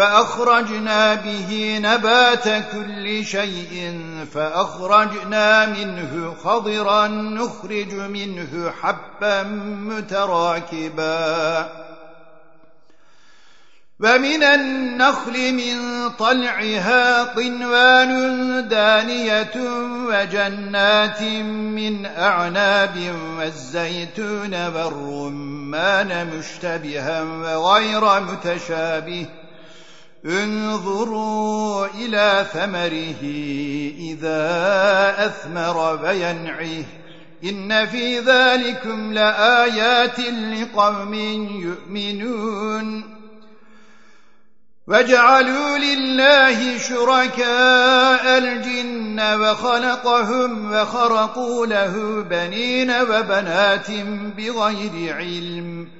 فأخرجنا به نبات كل شيء فأخرجنا منه خضرا نخرج منه حبا متراكبا. ومن النخل من طلعها قنوان دانية وجنات من أعناب والزيتون والرمان مشتبها وغير متشابه. انظروا إلى ثمره إذا أثمر وينعه إن في ذلكم لآيات لقوم يؤمنون. وجعلوا لله شركاء الجن وخلقهم وخرقوا له بنين وبنات بغير علم.